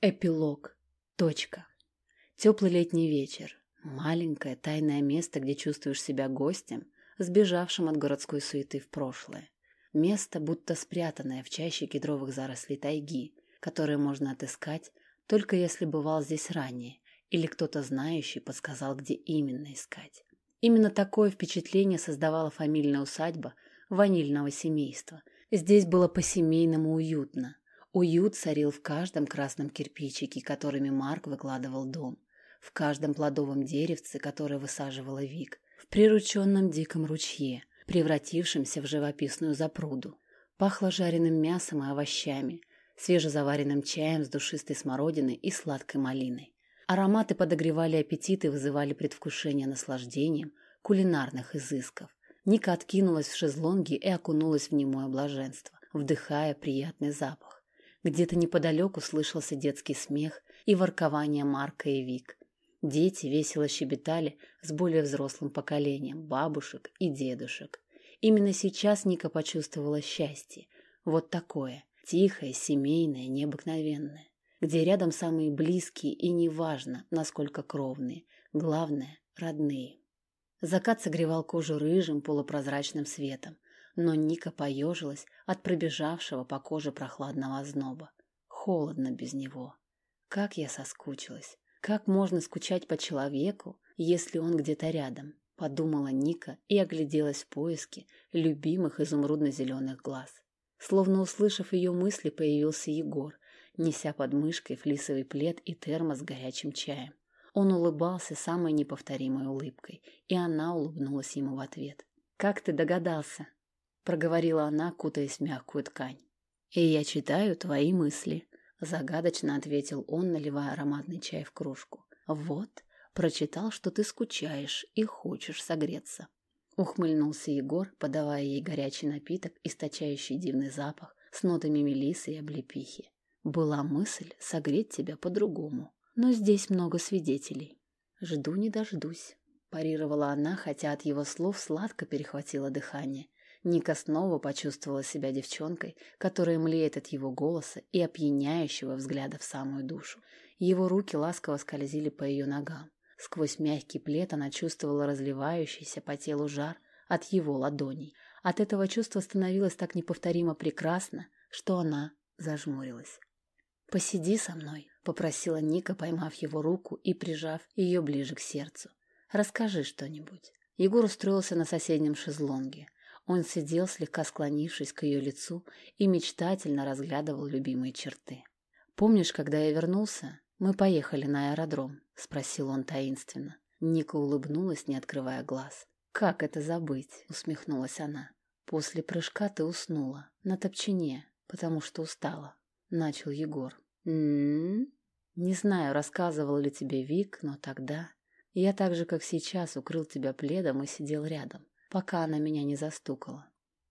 Эпилог. Точка. Теплый летний вечер. Маленькое тайное место, где чувствуешь себя гостем, сбежавшим от городской суеты в прошлое. Место, будто спрятанное в чаще кедровых зарослей тайги, которое можно отыскать, только если бывал здесь ранее, или кто-то знающий подсказал, где именно искать. Именно такое впечатление создавала фамильная усадьба ванильного семейства. Здесь было по-семейному уютно, Уют царил в каждом красном кирпичике, которыми Марк выкладывал дом, в каждом плодовом деревце, которое высаживала Вик, в прирученном диком ручье, превратившемся в живописную запруду. Пахло жареным мясом и овощами, свежезаваренным чаем с душистой смородиной и сладкой малиной. Ароматы подогревали аппетит и вызывали предвкушение наслаждением кулинарных изысков. Ника откинулась в шезлонги и окунулась в немое блаженство, вдыхая приятный запах. Где-то неподалеку слышался детский смех и воркование Марка и Вик. Дети весело щебетали с более взрослым поколением бабушек и дедушек. Именно сейчас Ника почувствовала счастье. Вот такое, тихое, семейное, необыкновенное. Где рядом самые близкие и неважно, насколько кровные. Главное – родные. Закат согревал кожу рыжим полупрозрачным светом но Ника поежилась от пробежавшего по коже прохладного озноба. Холодно без него. Как я соскучилась. Как можно скучать по человеку, если он где-то рядом? Подумала Ника и огляделась в поиске любимых изумрудно-зеленых глаз. Словно услышав ее мысли, появился Егор, неся под мышкой флисовый плед и термос с горячим чаем. Он улыбался самой неповторимой улыбкой, и она улыбнулась ему в ответ. «Как ты догадался?» Проговорила она, кутаясь в мягкую ткань. «И я читаю твои мысли», — загадочно ответил он, наливая ароматный чай в кружку. «Вот, прочитал, что ты скучаешь и хочешь согреться». Ухмыльнулся Егор, подавая ей горячий напиток, источающий дивный запах с нотами мелисы и облепихи. Была мысль согреть тебя по-другому, но здесь много свидетелей. «Жду не дождусь», — парировала она, хотя от его слов сладко перехватило дыхание — Ника снова почувствовала себя девчонкой, которая млеет от его голоса и опьяняющего взгляда в самую душу. Его руки ласково скользили по ее ногам. Сквозь мягкий плед она чувствовала разливающийся по телу жар от его ладоней. От этого чувства становилось так неповторимо прекрасно, что она зажмурилась. «Посиди со мной», — попросила Ника, поймав его руку и прижав ее ближе к сердцу. «Расскажи что-нибудь». Егор устроился на соседнем шезлонге. Он сидел, слегка склонившись к ее лицу, и мечтательно разглядывал любимые черты. «Помнишь, когда я вернулся? Мы поехали на аэродром?» — спросил он таинственно. Ника улыбнулась, не открывая глаз. «Как это забыть?» — усмехнулась она. «После прыжка ты уснула. На топчине, потому что устала», — начал Егор. «М-м-м?» «Не знаю, рассказывал ли тебе Вик, но тогда...» Я так же, как сейчас, укрыл тебя пледом и сидел рядом пока она меня не застукала.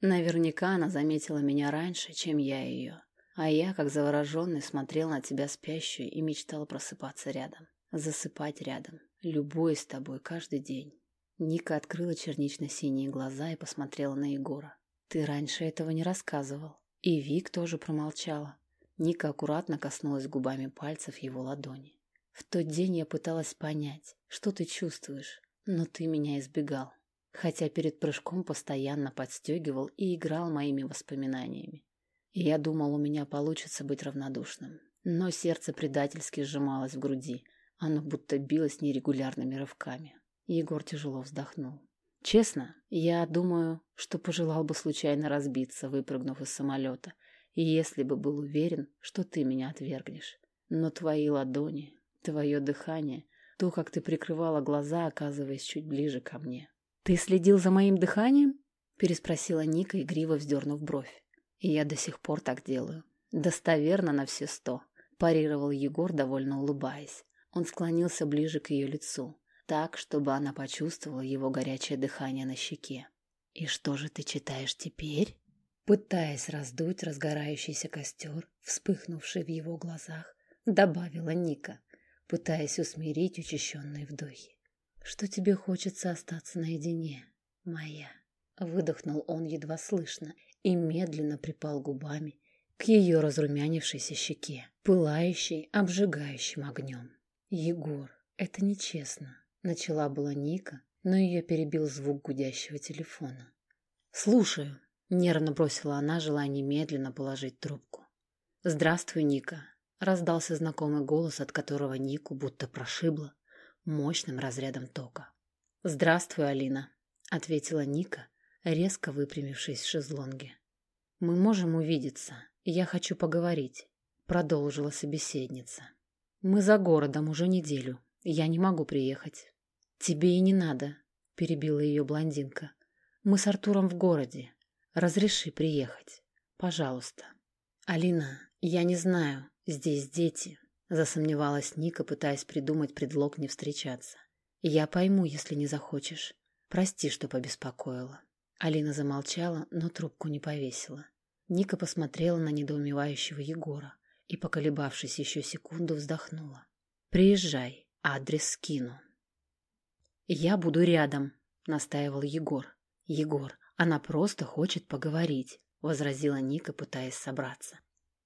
Наверняка она заметила меня раньше, чем я ее. А я, как завороженный, смотрел на тебя спящую и мечтал просыпаться рядом. Засыпать рядом. Любуясь тобой каждый день. Ника открыла чернично-синие глаза и посмотрела на Егора. «Ты раньше этого не рассказывал». И Вик тоже промолчала. Ника аккуратно коснулась губами пальцев его ладони. «В тот день я пыталась понять, что ты чувствуешь, но ты меня избегал хотя перед прыжком постоянно подстегивал и играл моими воспоминаниями. И я думал, у меня получится быть равнодушным. Но сердце предательски сжималось в груди, оно будто билось нерегулярными рывками. Егор тяжело вздохнул. Честно, я думаю, что пожелал бы случайно разбиться, выпрыгнув из самолета, если бы был уверен, что ты меня отвергнешь. Но твои ладони, твое дыхание, то, как ты прикрывала глаза, оказываясь чуть ближе ко мне, «Ты следил за моим дыханием?» — переспросила Ника, игриво вздернув бровь. «И я до сих пор так делаю. Достоверно на все сто», — парировал Егор, довольно улыбаясь. Он склонился ближе к ее лицу, так, чтобы она почувствовала его горячее дыхание на щеке. «И что же ты читаешь теперь?» Пытаясь раздуть разгорающийся костер, вспыхнувший в его глазах, добавила Ника, пытаясь усмирить учащенные вдохи что тебе хочется остаться наедине, моя. Выдохнул он едва слышно и медленно припал губами к ее разрумянившейся щеке. пылающей, обжигающим огнем. «Егор, это нечестно», — начала была Ника, но ее перебил звук гудящего телефона. «Слушаю», — нервно бросила она, желая немедленно положить трубку. «Здравствуй, Ника», — раздался знакомый голос, от которого Нику будто прошибло мощным разрядом тока. «Здравствуй, Алина», — ответила Ника, резко выпрямившись в шезлонге. «Мы можем увидеться, я хочу поговорить», — продолжила собеседница. «Мы за городом уже неделю, я не могу приехать». «Тебе и не надо», — перебила ее блондинка. «Мы с Артуром в городе. Разреши приехать. Пожалуйста». «Алина, я не знаю, здесь дети», — засомневалась Ника, пытаясь придумать предлог не встречаться. «Я пойму, если не захочешь. Прости, что побеспокоила». Алина замолчала, но трубку не повесила. Ника посмотрела на недоумевающего Егора и, поколебавшись еще секунду, вздохнула. «Приезжай, адрес скину». «Я буду рядом», — настаивал Егор. «Егор, она просто хочет поговорить», — возразила Ника, пытаясь собраться.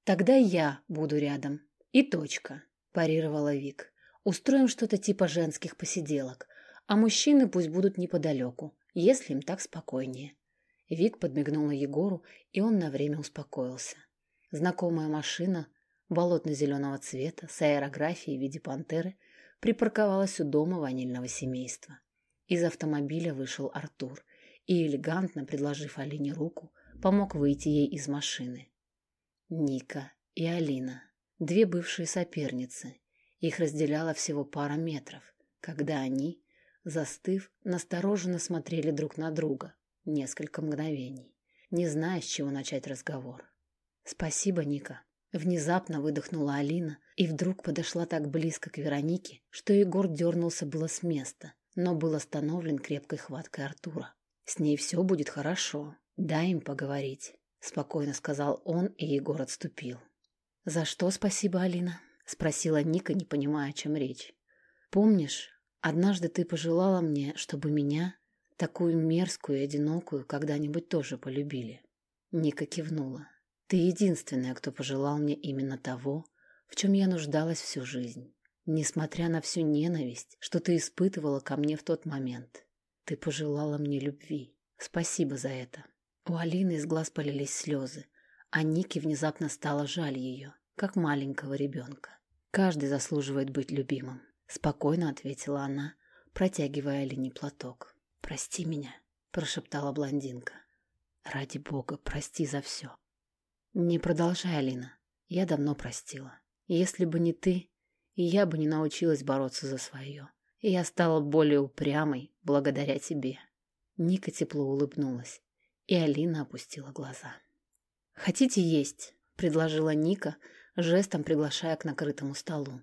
«Тогда я буду рядом. И точка», — парировала Вик. «Устроим что-то типа женских посиделок, а мужчины пусть будут неподалеку, если им так спокойнее». Вик подмигнула Егору, и он на время успокоился. Знакомая машина болотно-зеленого цвета с аэрографией в виде пантеры припарковалась у дома ванильного семейства. Из автомобиля вышел Артур и, элегантно предложив Алине руку, помог выйти ей из машины. Ника и Алина, две бывшие соперницы, их разделяло всего пара метров, когда они, застыв, настороженно смотрели друг на друга несколько мгновений, не зная, с чего начать разговор. «Спасибо, Ника», Внезапно выдохнула Алина и вдруг подошла так близко к Веронике, что Егор дернулся было с места, но был остановлен крепкой хваткой Артура. «С ней все будет хорошо. Дай им поговорить», — спокойно сказал он, и Егор отступил. «За что спасибо, Алина?» — спросила Ника, не понимая, о чем речь. «Помнишь, однажды ты пожелала мне, чтобы меня, такую мерзкую и одинокую, когда-нибудь тоже полюбили?» Ника кивнула. Ты единственная, кто пожелал мне именно того, в чем я нуждалась всю жизнь. Несмотря на всю ненависть, что ты испытывала ко мне в тот момент, ты пожелала мне любви. Спасибо за это. У Алины из глаз полились слезы, а Нике внезапно стало жаль ее, как маленького ребенка. Каждый заслуживает быть любимым, спокойно ответила она, протягивая Алине платок. Прости меня, прошептала блондинка. Ради бога, прости за все. Не продолжай, Алина. Я давно простила. Если бы не ты, я бы не научилась бороться за свое. И я стала более упрямой благодаря тебе. Ника тепло улыбнулась, и Алина опустила глаза. «Хотите есть?» — предложила Ника, жестом приглашая к накрытому столу.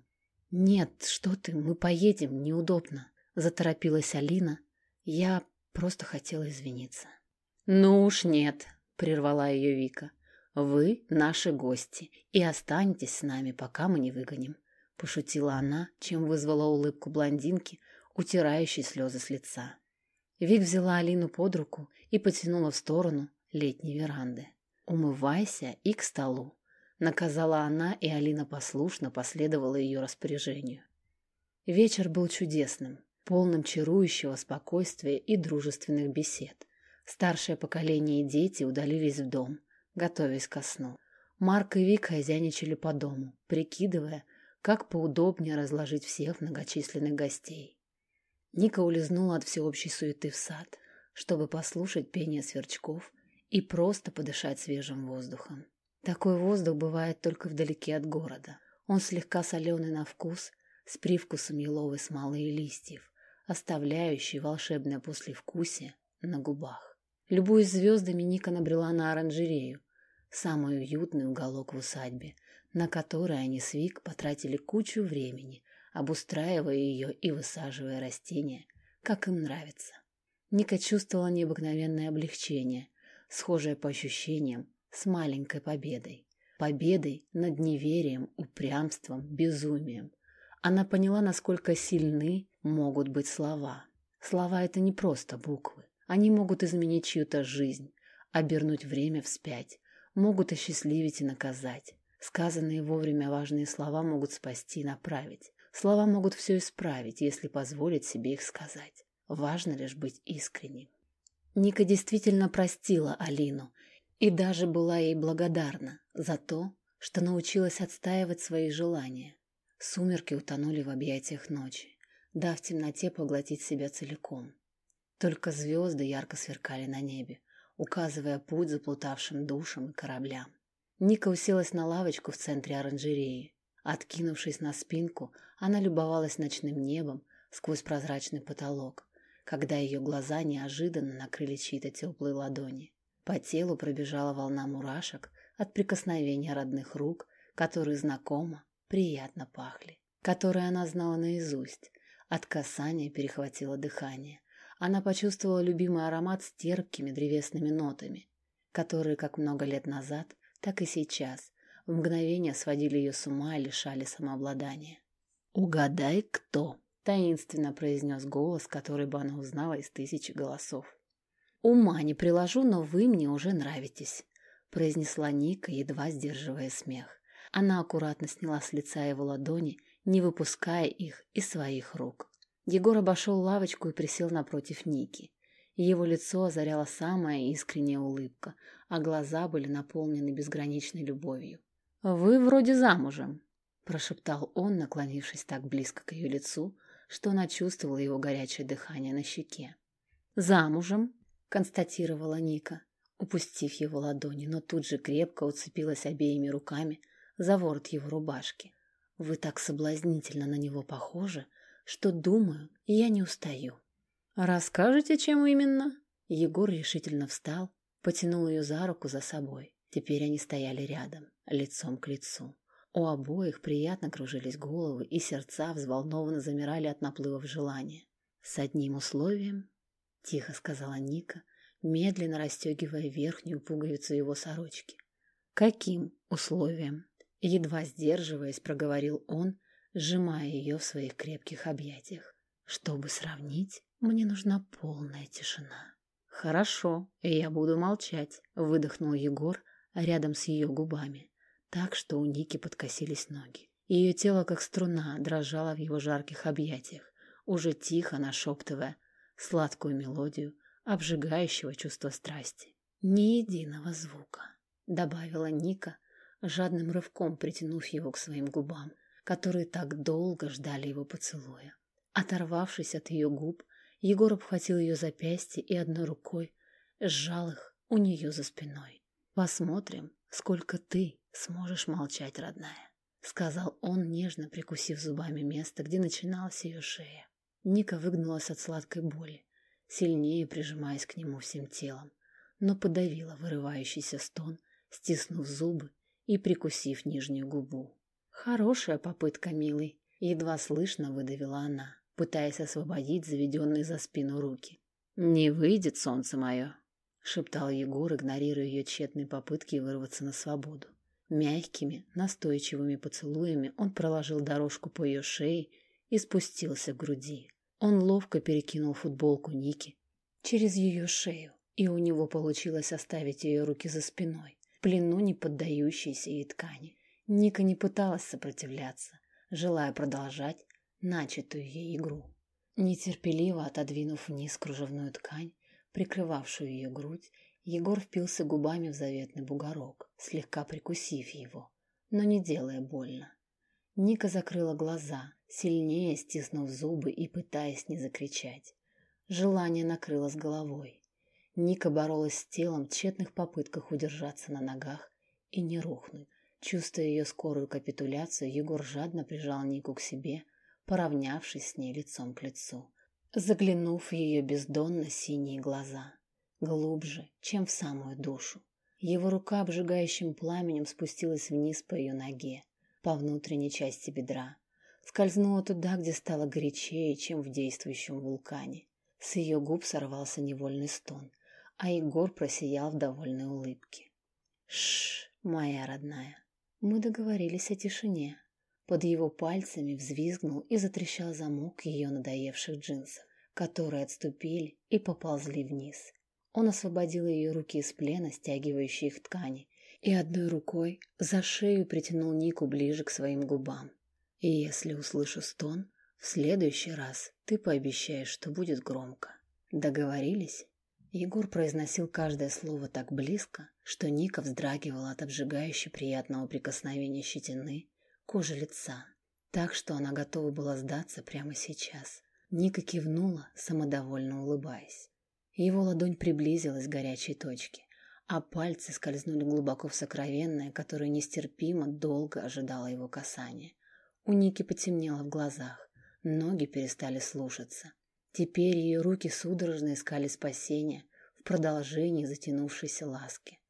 «Нет, что ты, мы поедем, неудобно», — заторопилась Алина. «Я просто хотела извиниться». «Ну уж нет», — прервала ее Вика. «Вы наши гости и останетесь с нами, пока мы не выгоним», — пошутила она, чем вызвала улыбку блондинки, утирающей слезы с лица. Вик взяла Алину под руку и потянула в сторону летней веранды. «Умывайся и к столу», — наказала она, и Алина послушно последовала ее распоряжению. Вечер был чудесным, полным чарующего спокойствия и дружественных бесед. Старшее поколение и дети удалились в дом, готовясь ко сну. Марк и Вик хозяйничали по дому, прикидывая, как поудобнее разложить всех многочисленных гостей. Ника улизнула от всеобщей суеты в сад, чтобы послушать пение сверчков и просто подышать свежим воздухом. Такой воздух бывает только вдалеке от города. Он слегка соленый на вкус, с привкусом еловой смолы и листьев, оставляющий волшебное послевкусие на губах. Любуясь звездами, Ника набрела на оранжерею, самый уютный уголок в усадьбе, на который они с Вик потратили кучу времени, обустраивая ее и высаживая растения, как им нравится. Ника чувствовала необыкновенное облегчение, схожее по ощущениям с маленькой победой. Победой над неверием, упрямством, безумием. Она поняла, насколько сильны могут быть слова. Слова — это не просто буквы. Они могут изменить чью-то жизнь, обернуть время вспять, могут осчастливить и наказать. Сказанные вовремя важные слова могут спасти и направить. Слова могут все исправить, если позволить себе их сказать. Важно лишь быть искренним. Ника действительно простила Алину и даже была ей благодарна за то, что научилась отстаивать свои желания. Сумерки утонули в объятиях ночи, дав темноте поглотить себя целиком. Только звезды ярко сверкали на небе, указывая путь заплутавшим душам и кораблям. Ника уселась на лавочку в центре оранжереи. Откинувшись на спинку, она любовалась ночным небом сквозь прозрачный потолок, когда ее глаза неожиданно накрыли чьи-то теплые ладони. По телу пробежала волна мурашек от прикосновения родных рук, которые знакомо, приятно пахли, которые она знала наизусть. От касания перехватило дыхание. Она почувствовала любимый аромат с терпкими древесными нотами, которые как много лет назад, так и сейчас в мгновение сводили ее с ума и лишали самообладания. «Угадай, кто?» Таинственно произнес голос, который бы она узнала из тысячи голосов. «Ума не приложу, но вы мне уже нравитесь», — произнесла Ника, едва сдерживая смех. Она аккуратно сняла с лица его ладони, не выпуская их из своих рук. Егор обошел лавочку и присел напротив Ники. Его лицо озаряла самая искренняя улыбка, а глаза были наполнены безграничной любовью. «Вы вроде замужем», — прошептал он, наклонившись так близко к ее лицу, что она чувствовала его горячее дыхание на щеке. «Замужем», — констатировала Ника, упустив его ладони, но тут же крепко уцепилась обеими руками за ворот его рубашки. «Вы так соблазнительно на него похожи, что, думаю, я не устаю». «Расскажете, чем именно?» Егор решительно встал, потянул ее за руку за собой. Теперь они стояли рядом, лицом к лицу. У обоих приятно кружились головы, и сердца взволнованно замирали от наплывов желания. «С одним условием», — тихо сказала Ника, медленно расстегивая верхнюю пуговицу его сорочки. «Каким условием?» Едва сдерживаясь, проговорил он, сжимая ее в своих крепких объятиях. «Чтобы сравнить, мне нужна полная тишина». «Хорошо, я буду молчать», — выдохнул Егор рядом с ее губами так, что у Ники подкосились ноги. Ее тело, как струна, дрожало в его жарких объятиях, уже тихо нашептывая сладкую мелодию обжигающего чувства страсти. «Ни единого звука», — добавила Ника, жадным рывком притянув его к своим губам, которые так долго ждали его поцелуя. Оторвавшись от ее губ, Егор обхватил ее запястье и одной рукой сжал их у нее за спиной. «Посмотрим, сколько ты сможешь молчать, родная», — сказал он, нежно прикусив зубами место, где начиналась ее шея. Ника выгнулась от сладкой боли, сильнее прижимаясь к нему всем телом, но подавила вырывающийся стон, стиснув зубы и прикусив нижнюю губу. «Хорошая попытка, милый», — едва слышно выдавила она, пытаясь освободить заведенные за спину руки. «Не выйдет, солнце мое», — шептал Егор, игнорируя ее тщетные попытки вырваться на свободу. Мягкими, настойчивыми поцелуями он проложил дорожку по ее шее и спустился к груди. Он ловко перекинул футболку Ники через ее шею, и у него получилось оставить ее руки за спиной, в плену не поддающейся ей ткани. Ника не пыталась сопротивляться, желая продолжать начатую ей игру. Нетерпеливо отодвинув вниз кружевную ткань, прикрывавшую ее грудь, Егор впился губами в заветный бугорок, слегка прикусив его, но не делая больно. Ника закрыла глаза, сильнее стиснув зубы и пытаясь не закричать. Желание накрыло с головой. Ника боролась с телом в тщетных попытках удержаться на ногах и не рухнуть. Чувствуя ее скорую капитуляцию, Егор жадно прижал Нику к себе, поравнявшись с ней лицом к лицу, заглянув в ее бездонно синие глаза глубже, чем в самую душу. Его рука обжигающим пламенем спустилась вниз по ее ноге, по внутренней части бедра, скользнула туда, где стало горячее, чем в действующем вулкане. С ее губ сорвался невольный стон, а Егор просиял в довольной улыбке. Шш, моя родная, мы договорились о тишине. Под его пальцами взвизгнул и затрещал замок ее надоевших джинсов, которые отступили и поползли вниз. Он освободил ее руки из плена, стягивающей их ткани, и одной рукой за шею притянул Нику ближе к своим губам. И если услышу стон, в следующий раз ты пообещаешь, что будет громко. Договорились? Егор произносил каждое слово так близко, что Ника вздрагивала от обжигающе приятного прикосновения щетины, кожи лица, так что она готова была сдаться прямо сейчас. Ника кивнула, самодовольно улыбаясь. Его ладонь приблизилась к горячей точке, а пальцы скользнули глубоко в сокровенное, которое нестерпимо долго ожидало его касания. У Ники потемнело в глазах, ноги перестали слушаться. Теперь ее руки судорожно искали спасения в продолжении затянувшейся ласки.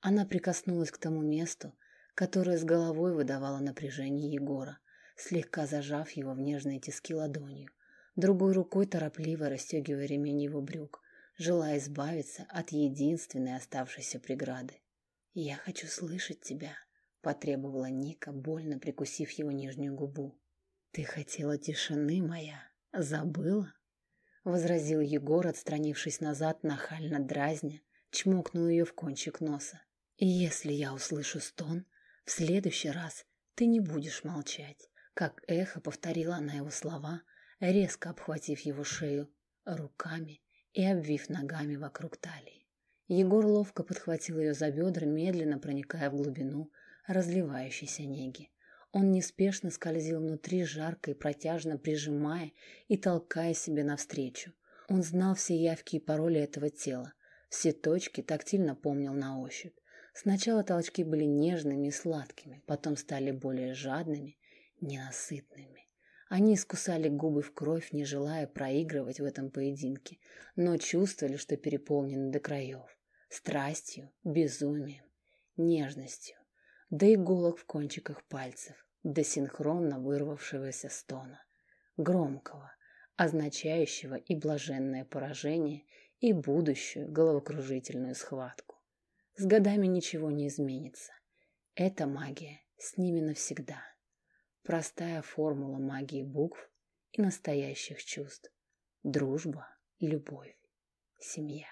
Она прикоснулась к тому месту, которое с головой выдавало напряжение Егора, слегка зажав его в нежные тиски ладонью, другой рукой торопливо расстегивая ремень его брюк, желая избавиться от единственной оставшейся преграды. «Я хочу слышать тебя», — потребовала Ника, больно прикусив его нижнюю губу. «Ты хотела тишины, моя? Забыла?» — возразил Егор, отстранившись назад, нахально дразня, чмокнул ее в кончик носа. «И если я услышу стон, в следующий раз ты не будешь молчать». Как эхо повторила она его слова, резко обхватив его шею руками и обвив ногами вокруг талии. Егор ловко подхватил ее за бедра, медленно проникая в глубину разливающейся неги. Он неспешно скользил внутри, жарко и протяжно прижимая и толкая себе навстречу. Он знал все явки и пароли этого тела, все точки тактильно помнил на ощупь. Сначала толчки были нежными и сладкими, потом стали более жадными, ненасытными. Они искусали губы в кровь, не желая проигрывать в этом поединке, но чувствовали, что переполнены до краев. Страстью, безумием, нежностью, до иголок в кончиках пальцев, до синхронно вырвавшегося стона. Громкого, означающего и блаженное поражение, и будущую головокружительную схватку. С годами ничего не изменится. Эта магия с ними навсегда. Простая формула магии букв и настоящих чувств. Дружба, любовь, семья.